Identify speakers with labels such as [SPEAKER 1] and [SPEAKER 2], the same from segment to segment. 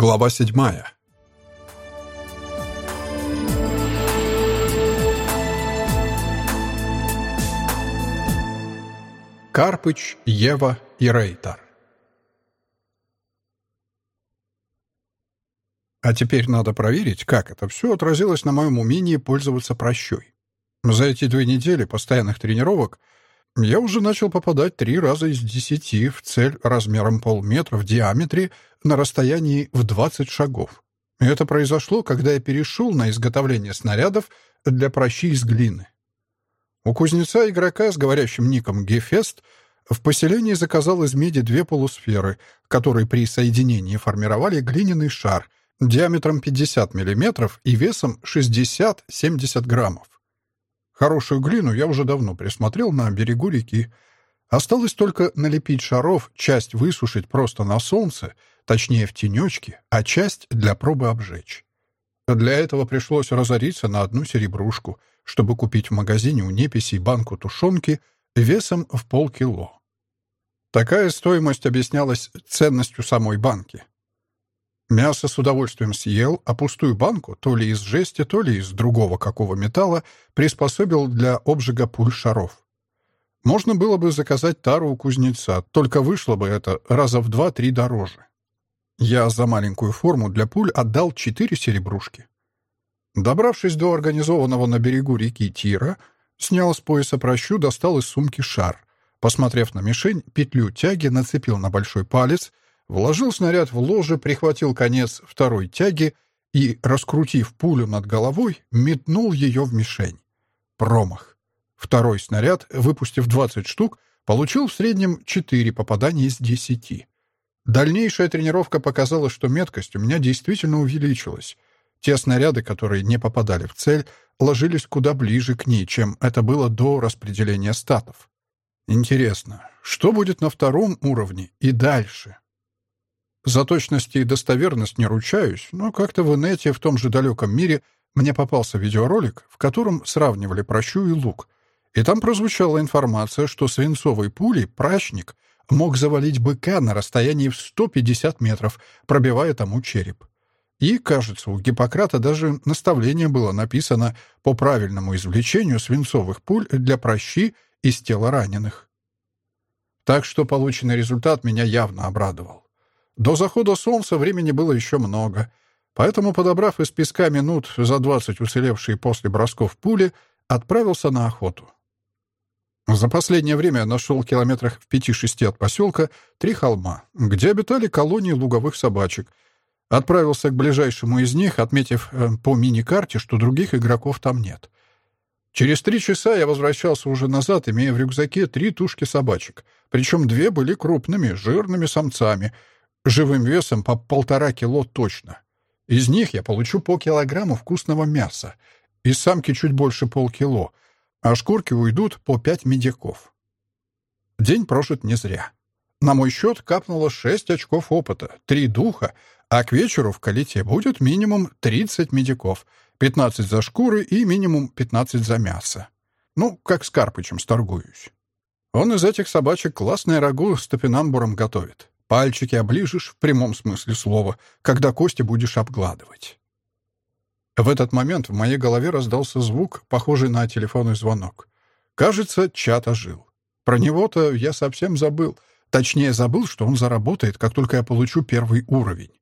[SPEAKER 1] Глава седьмая. Карпыч, Ева и Рейтар. А теперь надо проверить, как это все отразилось на моем умении пользоваться прощой. За эти две недели постоянных тренировок я уже начал попадать три раза из десяти в цель размером полметра в диаметре на расстоянии в 20 шагов. это произошло, когда я перешел на изготовление снарядов для прощи из глины. У кузнеца-игрока с говорящим ником Гефест в поселении заказал из меди две полусферы, которые при соединении формировали глиняный шар диаметром 50 мм и весом 60-70 граммов. Хорошую глину я уже давно присмотрел на берегу реки. Осталось только налепить шаров, часть высушить просто на солнце, точнее в тенечке, а часть для пробы обжечь. Для этого пришлось разориться на одну серебрушку, чтобы купить в магазине у неписей банку тушенки весом в полкило. Такая стоимость объяснялась ценностью самой банки. Мясо с удовольствием съел, а пустую банку, то ли из жести, то ли из другого какого металла, приспособил для обжига пуль шаров. Можно было бы заказать тару у кузнеца, только вышло бы это раза в два-три дороже. Я за маленькую форму для пуль отдал четыре серебрушки. Добравшись до организованного на берегу реки Тира, снял с пояса прощу, достал из сумки шар. Посмотрев на мишень, петлю тяги нацепил на большой палец Вложил снаряд в ложе, прихватил конец второй тяги и, раскрутив пулю над головой, метнул ее в мишень. Промах. Второй снаряд, выпустив 20 штук, получил в среднем 4 попадания из 10. Дальнейшая тренировка показала, что меткость у меня действительно увеличилась. Те снаряды, которые не попадали в цель, ложились куда ближе к ней, чем это было до распределения статов. Интересно, что будет на втором уровне и дальше? За точность и достоверность не ручаюсь, но как-то в инете в том же далеком мире мне попался видеоролик, в котором сравнивали прощу и лук. И там прозвучала информация, что свинцовой пулей прачник мог завалить быка на расстоянии в 150 метров, пробивая тому череп. И, кажется, у Гиппократа даже наставление было написано по правильному извлечению свинцовых пуль для прощи из тела раненых. Так что полученный результат меня явно обрадовал. До захода солнца времени было еще много, поэтому, подобрав из песка минут за двадцать уцелевшие после бросков пули, отправился на охоту. За последнее время нашел в километрах в пяти-шести от поселка три холма, где обитали колонии луговых собачек. Отправился к ближайшему из них, отметив э, по мини-карте, что других игроков там нет. Через три часа я возвращался уже назад, имея в рюкзаке три тушки собачек. Причем две были крупными, жирными самцами — живым весом по полтора кило точно. Из них я получу по килограмму вкусного мяса, из самки чуть больше полкило, а шкурки уйдут по пять медиков. День прожит не зря. На мой счет капнуло шесть очков опыта, три духа, а к вечеру в калите будет минимум 30 медиков, 15 за шкуры и минимум 15 за мясо. Ну, как с Карпычем сторгуюсь. Он из этих собачек классное рагу с топинамбуром готовит. Пальчики оближешь в прямом смысле слова, когда кости будешь обгладывать. В этот момент в моей голове раздался звук, похожий на телефонный звонок. Кажется, чат ожил. Про него-то я совсем забыл. Точнее, забыл, что он заработает, как только я получу первый уровень.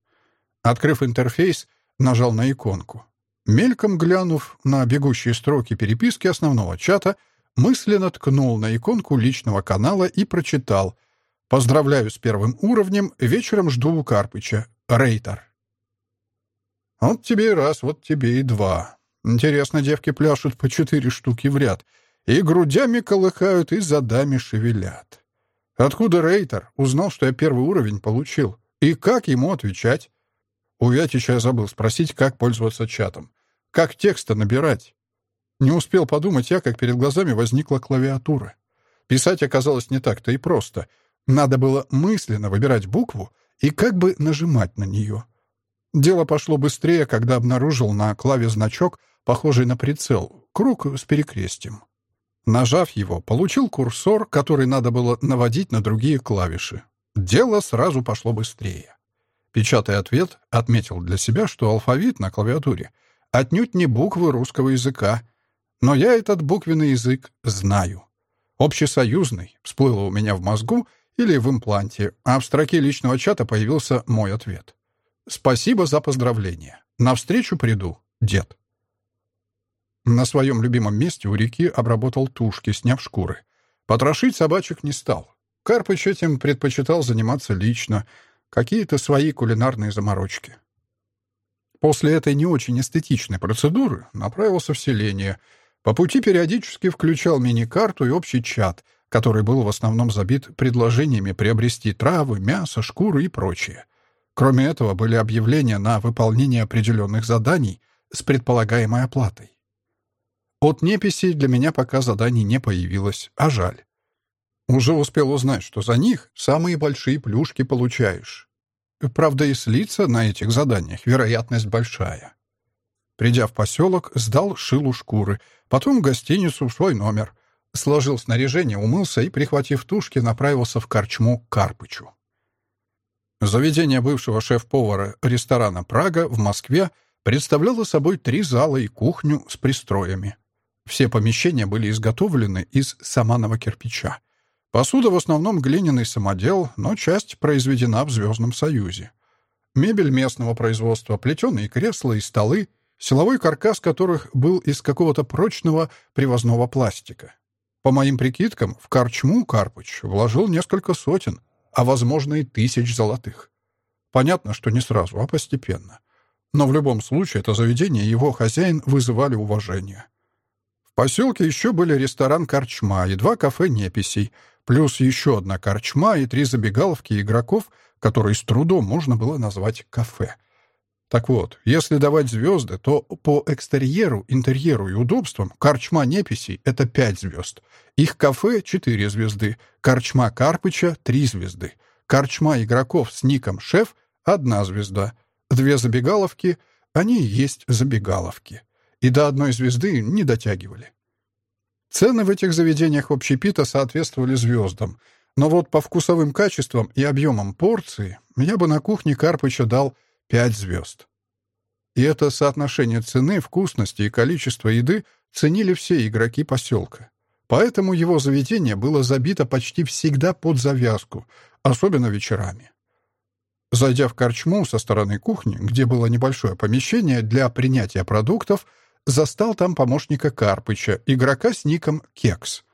[SPEAKER 1] Открыв интерфейс, нажал на иконку. Мельком глянув на бегущие строки переписки основного чата, мысленно ткнул на иконку личного канала и прочитал — Поздравляю с первым уровнем, вечером жду у Карпыча. Рейтер. Вот тебе и раз, вот тебе и два. Интересно, девки пляшут по четыре штуки в ряд. И грудями колыхают, и задами шевелят. Откуда Рейтер узнал, что я первый уровень получил? И как ему отвечать? У Вятича я забыл спросить, как пользоваться чатом. Как текста набирать? Не успел подумать я, как перед глазами возникла клавиатура. Писать оказалось не так-то и просто — надо было мысленно выбирать букву и как бы нажимать на нее. Дело пошло быстрее, когда обнаружил на клаве значок, похожий на прицел, круг с перекрестием. Нажав его, получил курсор, который надо было наводить на другие клавиши. Дело сразу пошло быстрее. Печатая ответ, отметил для себя, что алфавит на клавиатуре отнюдь не буквы русского языка, но я этот буквенный язык знаю. Общесоюзный всплыло у меня в мозгу или в импланте, а в строке личного чата появился мой ответ. «Спасибо за поздравление. Навстречу приду, дед». На своем любимом месте у реки обработал тушки, сняв шкуры. Потрошить собачек не стал. Карпыч этим предпочитал заниматься лично, какие-то свои кулинарные заморочки. После этой не очень эстетичной процедуры направился в селение. По пути периодически включал мини-карту и общий чат, который был в основном забит предложениями приобрести травы, мясо, шкуры и прочее. Кроме этого, были объявления на выполнение определенных заданий с предполагаемой оплатой. От неписи для меня пока заданий не появилось, а жаль. Уже успел узнать, что за них самые большие плюшки получаешь. Правда, и слиться на этих заданиях вероятность большая. Придя в поселок, сдал шилу шкуры, потом в гостиницу в свой номер. Сложил снаряжение, умылся и, прихватив тушки, направился в корчму Карпычу. Заведение бывшего шеф-повара ресторана «Прага» в Москве представляло собой три зала и кухню с пристроями. Все помещения были изготовлены из саманного кирпича. Посуда в основном глиняный самодел, но часть произведена в Звездном Союзе. Мебель местного производства, плетеные кресла и столы, силовой каркас которых был из какого-то прочного привозного пластика. По моим прикидкам, в корчму Карпыч вложил несколько сотен, а, возможно, и тысяч золотых. Понятно, что не сразу, а постепенно. Но в любом случае это заведение и его хозяин вызывали уважение поселке еще были ресторан «Корчма» и два кафе «Неписей», плюс еще одна корчма и три забегаловки игроков, которые с трудом можно было назвать кафе. Так вот, если давать звезды, то по экстерьеру, интерьеру и удобствам корчма «Неписей» — это пять звезд. Их кафе — четыре звезды, корчма Карпыча — три звезды, корчма игроков с ником «Шеф» — одна звезда, две забегаловки — они есть забегаловки. И до одной звезды не дотягивали. Цены в этих заведениях общепита соответствовали звездам, но вот по вкусовым качествам и объемам порции я бы на кухне Карпыча дал 5 звезд. И это соотношение цены, вкусности и количества еды ценили все игроки поселка. Поэтому его заведение было забито почти всегда под завязку, особенно вечерами. Зайдя в корчму со стороны кухни, где было небольшое помещение для принятия продуктов, застал там помощника Карпыча, игрока с ником Кекс.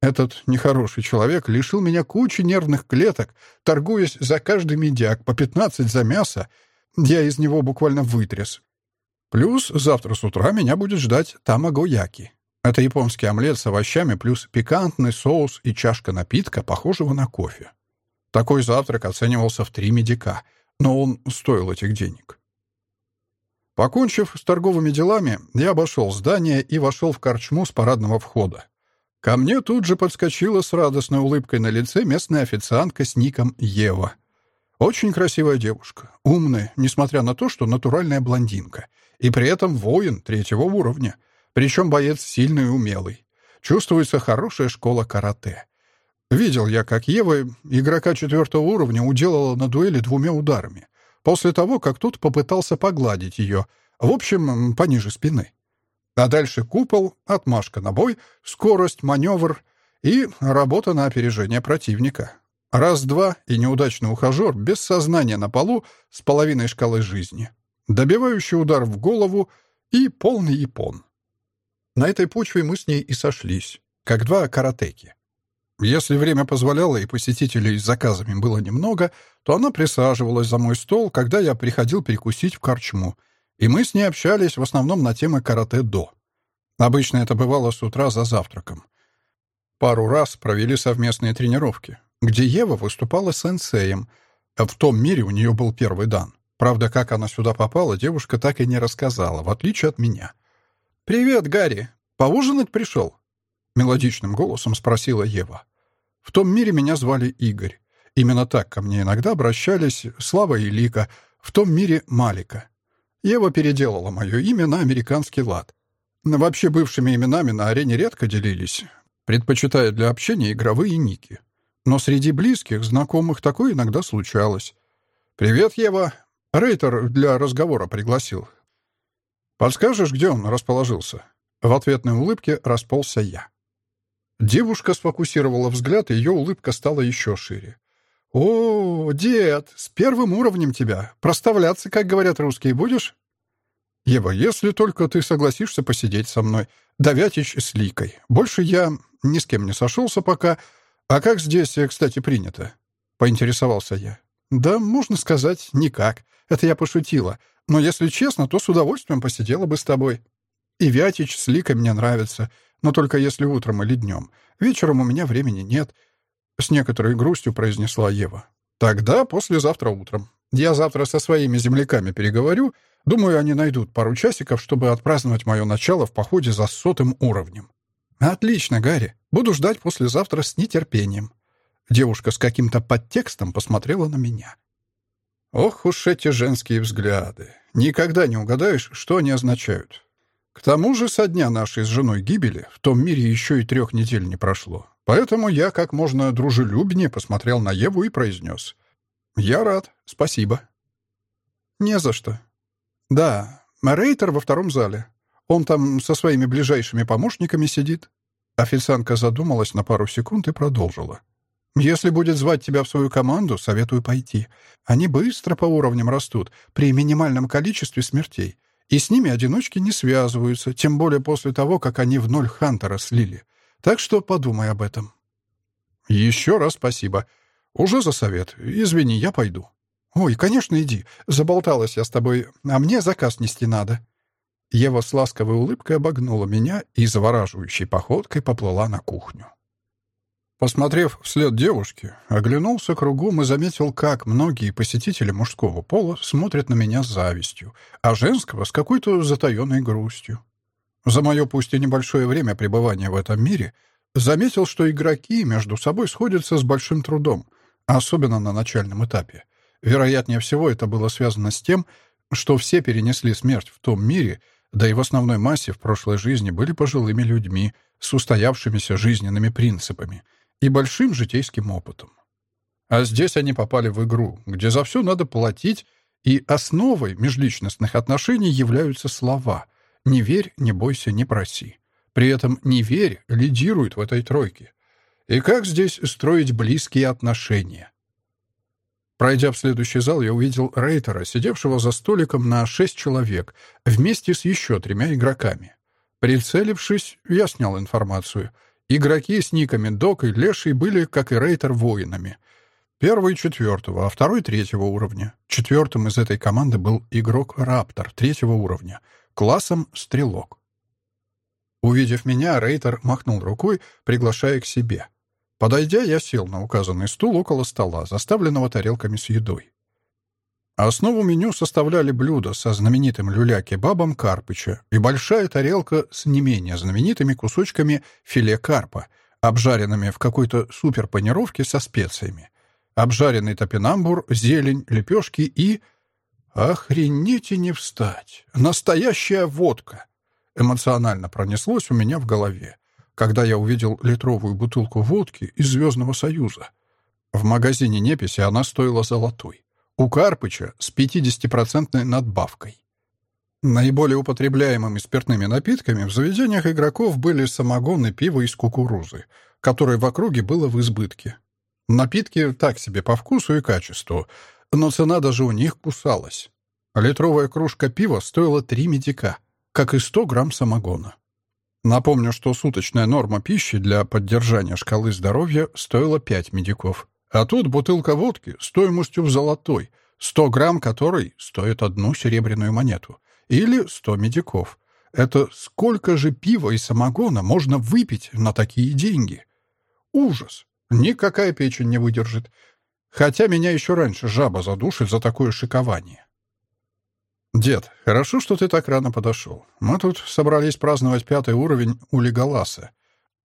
[SPEAKER 1] Этот нехороший человек лишил меня кучи нервных клеток, торгуясь за каждый медяк по 15 за мясо. Я из него буквально вытряс. Плюс завтра с утра меня будет ждать тамагояки. Это японский омлет с овощами плюс пикантный соус и чашка напитка, похожего на кофе. Такой завтрак оценивался в три медика, но он стоил этих денег. Покончив с торговыми делами, я обошел здание и вошел в корчму с парадного входа. Ко мне тут же подскочила с радостной улыбкой на лице местная официантка с ником Ева. Очень красивая девушка, умная, несмотря на то, что натуральная блондинка, и при этом воин третьего уровня, причем боец сильный и умелый. Чувствуется хорошая школа карате. Видел я, как Ева игрока четвертого уровня уделала на дуэли двумя ударами после того, как тот попытался погладить ее, в общем, пониже спины. А дальше купол, отмашка на бой, скорость, маневр и работа на опережение противника. Раз-два, и неудачный ухажер без сознания на полу с половиной шкалы жизни. Добивающий удар в голову и полный япон. На этой почве мы с ней и сошлись, как два каратеки. Если время позволяло и посетителей с заказами было немного, то она присаживалась за мой стол, когда я приходил перекусить в корчму, и мы с ней общались в основном на темы карате-до. Обычно это бывало с утра за завтраком. Пару раз провели совместные тренировки, где Ева выступала сенсеем. В том мире у нее был первый дан. Правда, как она сюда попала, девушка так и не рассказала, в отличие от меня. «Привет, Гарри! Поужинать пришел?» Мелодичным голосом спросила Ева. В том мире меня звали Игорь. Именно так ко мне иногда обращались Слава и Лика, в том мире Малика. Ева переделала мое имя на американский лад. Вообще бывшими именами на арене редко делились, предпочитая для общения игровые ники. Но среди близких, знакомых такое иногда случалось. «Привет, Ева. Рейтер для разговора пригласил. Подскажешь, где он расположился?» В ответной улыбке расползся я. Девушка сфокусировала взгляд, и ее улыбка стала еще шире. «О, дед, с первым уровнем тебя. Проставляться, как говорят русские, будешь?» «Ева, если только ты согласишься посидеть со мной. Давятич с Ликой. Больше я ни с кем не сошелся пока. А как здесь, кстати, принято?» — поинтересовался я. «Да, можно сказать, никак. Это я пошутила. Но если честно, то с удовольствием посидела бы с тобой. И Вятич с Ликой мне нравится, но только если утром или днем. Вечером у меня времени нет. С некоторой грустью произнесла Ева. Тогда послезавтра утром. Я завтра со своими земляками переговорю. Думаю, они найдут пару часиков, чтобы отпраздновать мое начало в походе за сотым уровнем. Отлично, Гарри. Буду ждать послезавтра с нетерпением. Девушка с каким-то подтекстом посмотрела на меня. Ох уж эти женские взгляды. Никогда не угадаешь, что они означают. К тому же со дня нашей с женой гибели в том мире еще и трех недель не прошло. Поэтому я как можно дружелюбнее посмотрел на Еву и произнес. «Я рад. Спасибо». «Не за что». «Да, Рейтер во втором зале. Он там со своими ближайшими помощниками сидит». Официантка задумалась на пару секунд и продолжила. «Если будет звать тебя в свою команду, советую пойти. Они быстро по уровням растут, при минимальном количестве смертей. И с ними одиночки не связываются, тем более после того, как они в ноль Хантера слили. Так что подумай об этом. Еще раз спасибо. Уже за совет. Извини, я пойду. Ой, конечно, иди. Заболталась я с тобой, а мне заказ нести надо. Ева с ласковой улыбкой обогнула меня и завораживающей походкой поплыла на кухню. Посмотрев вслед девушки, оглянулся кругом и заметил, как многие посетители мужского пола смотрят на меня с завистью, а женского — с какой-то затаенной грустью. За мое пусть и небольшое время пребывания в этом мире заметил, что игроки между собой сходятся с большим трудом, особенно на начальном этапе. Вероятнее всего, это было связано с тем, что все перенесли смерть в том мире, да и в основной массе в прошлой жизни были пожилыми людьми с устоявшимися жизненными принципами — и большим житейским опытом. А здесь они попали в игру, где за все надо платить, и основой межличностных отношений являются слова «не верь, не бойся, не проси». При этом «не верь» лидирует в этой тройке. И как здесь строить близкие отношения? Пройдя в следующий зал, я увидел Рейтера, сидевшего за столиком на шесть человек, вместе с еще тремя игроками. Прицелившись, я снял информацию — Игроки с никами Док и Леший были, как и Рейтер, воинами. Первый — четвертого, а второй — третьего уровня. Четвертым из этой команды был игрок Раптор третьего уровня, классом Стрелок. Увидев меня, Рейтер махнул рукой, приглашая к себе. Подойдя, я сел на указанный стул около стола, заставленного тарелками с едой. Основу меню составляли блюда со знаменитым люля-кебабом Карпыча и большая тарелка с не менее знаменитыми кусочками филе карпа, обжаренными в какой-то суперпанировке со специями. Обжаренный топинамбур, зелень, лепешки и... Охренеть и не встать! Настоящая водка! Эмоционально пронеслось у меня в голове, когда я увидел литровую бутылку водки из Звездного Союза. В магазине Неписи она стоила золотой у Карпыча с 50% надбавкой. Наиболее употребляемыми спиртными напитками в заведениях игроков были самогон и пиво из кукурузы, которое в округе было в избытке. Напитки так себе по вкусу и качеству, но цена даже у них кусалась. Литровая кружка пива стоила 3 медика, как и 100 грамм самогона. Напомню, что суточная норма пищи для поддержания шкалы здоровья стоила 5 медиков. А тут бутылка водки стоимостью в золотой, 100 грамм которой стоит одну серебряную монету. Или 100 медиков. Это сколько же пива и самогона можно выпить на такие деньги? Ужас! Никакая печень не выдержит. Хотя меня еще раньше жаба задушит за такое шикование. «Дед, хорошо, что ты так рано подошел. Мы тут собрались праздновать пятый уровень у Леголаса.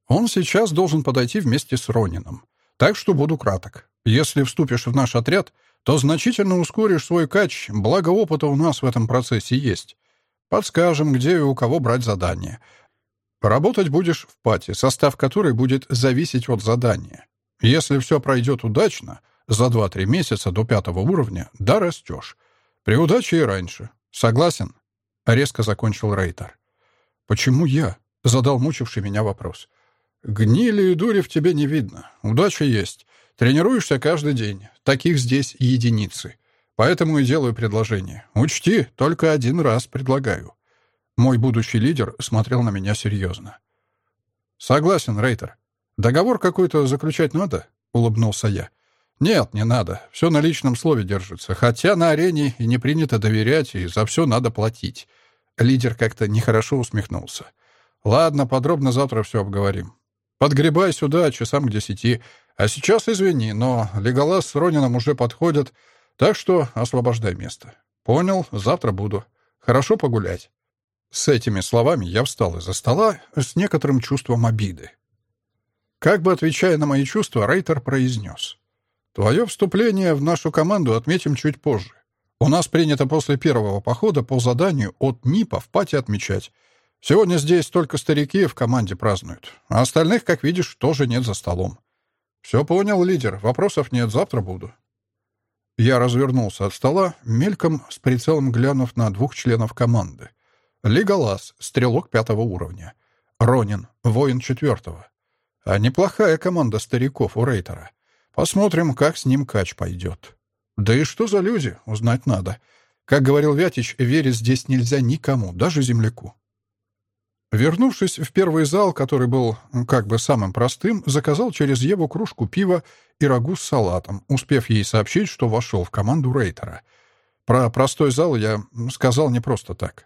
[SPEAKER 1] Он сейчас должен подойти вместе с Ронином. Так что буду краток. Если вступишь в наш отряд, то значительно ускоришь свой кач, благо опыта у нас в этом процессе есть. Подскажем, где и у кого брать задания. Работать будешь в пати, состав которой будет зависеть от задания. Если все пройдет удачно, за 2-3 месяца до пятого уровня, да растешь. При удаче и раньше. Согласен?» Резко закончил Рейтер. «Почему я?» — задал мучивший меня вопрос. «Гнили и дури в тебе не видно. Удача есть. Тренируешься каждый день. Таких здесь единицы. Поэтому и делаю предложение. Учти, только один раз предлагаю». Мой будущий лидер смотрел на меня серьезно. «Согласен, Рейтер. Договор какой-то заключать надо?» — улыбнулся я. «Нет, не надо. Все на личном слове держится. Хотя на арене и не принято доверять, и за все надо платить». Лидер как-то нехорошо усмехнулся. «Ладно, подробно завтра все обговорим. Подгребай сюда, часам к десяти. А сейчас извини, но Леголас с Ронином уже подходят, так что освобождай место. Понял, завтра буду. Хорошо погулять». С этими словами я встал из-за стола с некоторым чувством обиды. Как бы отвечая на мои чувства, Рейтер произнес. Твое вступление в нашу команду отметим чуть позже. У нас принято после первого похода по заданию от НИПа в пати отмечать. Сегодня здесь только старики в команде празднуют, а остальных, как видишь, тоже нет за столом. Все понял, лидер, вопросов нет, завтра буду. Я развернулся от стола, мельком с прицелом глянув на двух членов команды. Леголас, стрелок пятого уровня. Ронин, воин четвертого. А неплохая команда стариков у Рейтера. Посмотрим, как с ним кач пойдет. Да и что за люди, узнать надо. Как говорил Вятич, верить здесь нельзя никому, даже земляку. Вернувшись в первый зал, который был как бы самым простым, заказал через Еву кружку пива и рагу с салатом, успев ей сообщить, что вошел в команду Рейтера. Про простой зал я сказал не просто так.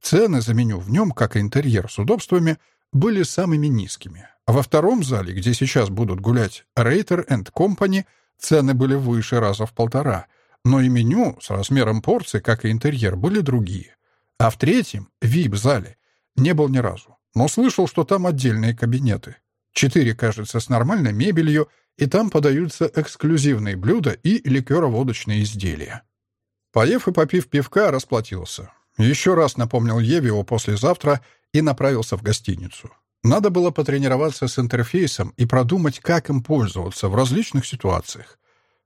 [SPEAKER 1] Цены за меню в нем, как и интерьер с удобствами, были самыми низкими. А во втором зале, где сейчас будут гулять Рейтер энд Компани, цены были выше раза в полтора, но и меню с размером порции, как и интерьер, были другие. А в третьем, VIP-зале, не был ни разу, но слышал, что там отдельные кабинеты. Четыре, кажется, с нормальной мебелью, и там подаются эксклюзивные блюда и ликероводочные изделия. Поев и попив пивка, расплатился. Еще раз напомнил Еве о послезавтра и направился в гостиницу. Надо было потренироваться с интерфейсом и продумать, как им пользоваться в различных ситуациях.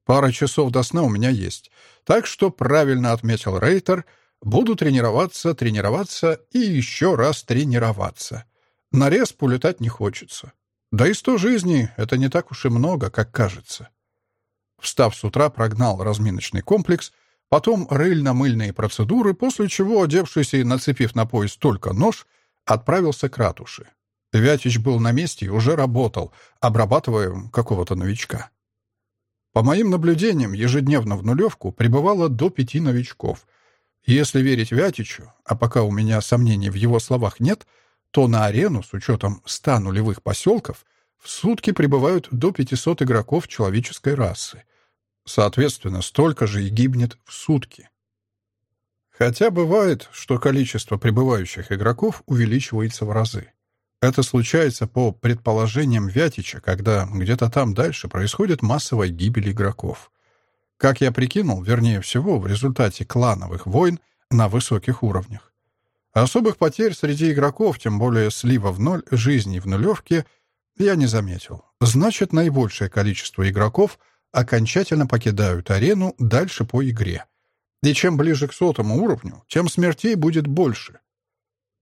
[SPEAKER 1] Пара часов до сна у меня есть. Так что, правильно отметил Рейтер, буду тренироваться, тренироваться и еще раз тренироваться. На респу летать не хочется. Да и сто жизней — это не так уж и много, как кажется. Встав с утра, прогнал разминочный комплекс, потом рыльно-мыльные процедуры, после чего, одевшись и нацепив на пояс только нож, отправился к ратуше. Вятич был на месте и уже работал, обрабатывая какого-то новичка. По моим наблюдениям, ежедневно в нулевку прибывало до пяти новичков. Если верить Вятичу, а пока у меня сомнений в его словах нет, то на арену, с учетом ста нулевых поселков, в сутки прибывают до 500 игроков человеческой расы. Соответственно, столько же и гибнет в сутки. Хотя бывает, что количество прибывающих игроков увеличивается в разы. Это случается по предположениям Вятича, когда где-то там дальше происходит массовая гибель игроков. Как я прикинул, вернее всего, в результате клановых войн на высоких уровнях. Особых потерь среди игроков, тем более слива в ноль, жизни в нулевке, я не заметил. Значит, наибольшее количество игроков окончательно покидают арену дальше по игре. И чем ближе к сотому уровню, тем смертей будет больше.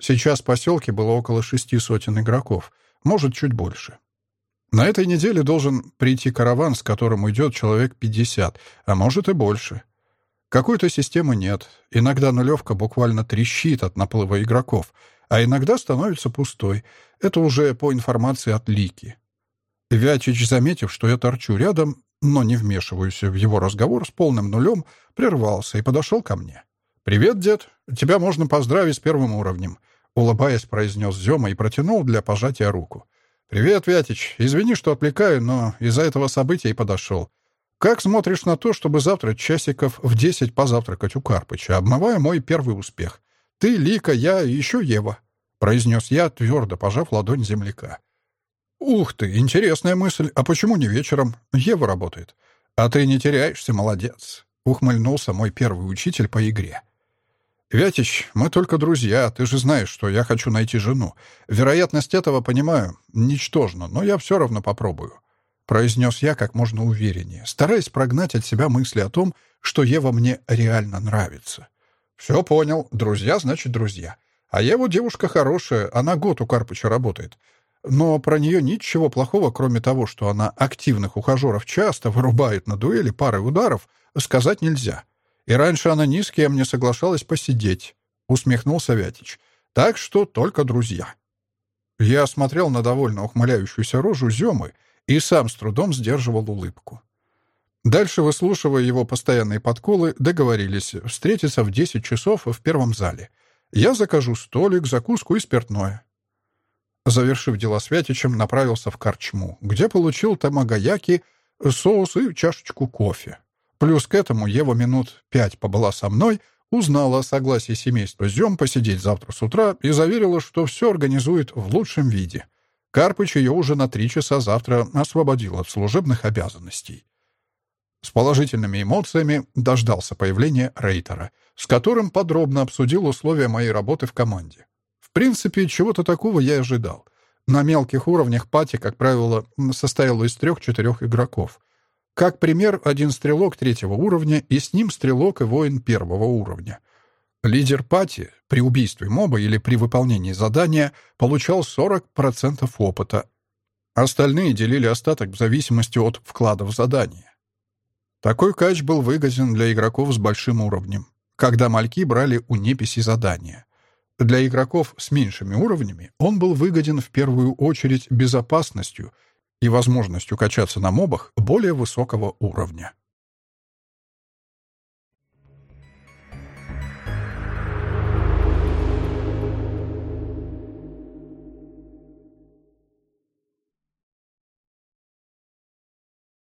[SPEAKER 1] Сейчас в поселке было около шести сотен игроков, может, чуть больше. На этой неделе должен прийти караван, с которым уйдет человек 50, а может и больше. Какой-то системы нет. Иногда нулевка буквально трещит от наплыва игроков, а иногда становится пустой. Это уже по информации от Лики. Вячич, заметив, что я торчу рядом, но не вмешиваюсь в его разговор с полным нулем, прервался и подошел ко мне. «Привет, дед. Тебя можно поздравить с первым уровнем. Улыбаясь, произнес Зема и протянул для пожатия руку. «Привет, Вятич. Извини, что отвлекаю, но из-за этого события и подошел. Как смотришь на то, чтобы завтра часиков в десять позавтракать у Карпыча, обмывая мой первый успех? Ты, Лика, я и еще Ева», — произнес я, твердо пожав ладонь земляка. «Ух ты, интересная мысль. А почему не вечером? Ева работает». «А ты не теряешься, молодец», — ухмыльнулся мой первый учитель по игре. «Вятич, мы только друзья, ты же знаешь, что я хочу найти жену. Вероятность этого, понимаю, ничтожна, но я все равно попробую», — произнес я как можно увереннее, стараясь прогнать от себя мысли о том, что Ева мне реально нравится. «Все понял. Друзья, значит, друзья. А Ева девушка хорошая, она год у Карпыча работает. Но про нее ничего плохого, кроме того, что она активных ухажеров часто вырубает на дуэли парой ударов, сказать нельзя. И раньше она ни с кем не соглашалась посидеть», — усмехнулся Вятич. «Так что только друзья». Я смотрел на довольно ухмыляющуюся рожу Зёмы и сам с трудом сдерживал улыбку. Дальше, выслушивая его постоянные подколы, договорились встретиться в 10 часов в первом зале. Я закажу столик, закуску и спиртное. Завершив дела с Вятичем, направился в корчму, где получил тамагаяки, соус и чашечку кофе. Плюс к этому Ева минут пять побыла со мной, узнала о согласии семейства Зем посидеть завтра с утра и заверила, что все организует в лучшем виде. Карпыч ее уже на три часа завтра освободил от служебных обязанностей. С положительными эмоциями дождался появления Рейтера, с которым подробно обсудил условия моей работы в команде. В принципе, чего-то такого я ожидал. На мелких уровнях пати, как правило, состояла из трех-четырех игроков. Как пример, один стрелок третьего уровня и с ним стрелок и воин первого уровня — Лидер пати при убийстве моба или при выполнении задания получал 40% опыта. Остальные делили остаток в зависимости от вклада в задание. Такой кач был выгоден для игроков с большим уровнем, когда мальки брали у неписи задания. Для игроков с меньшими уровнями он был выгоден в первую очередь безопасностью и возможностью качаться на мобах более высокого уровня.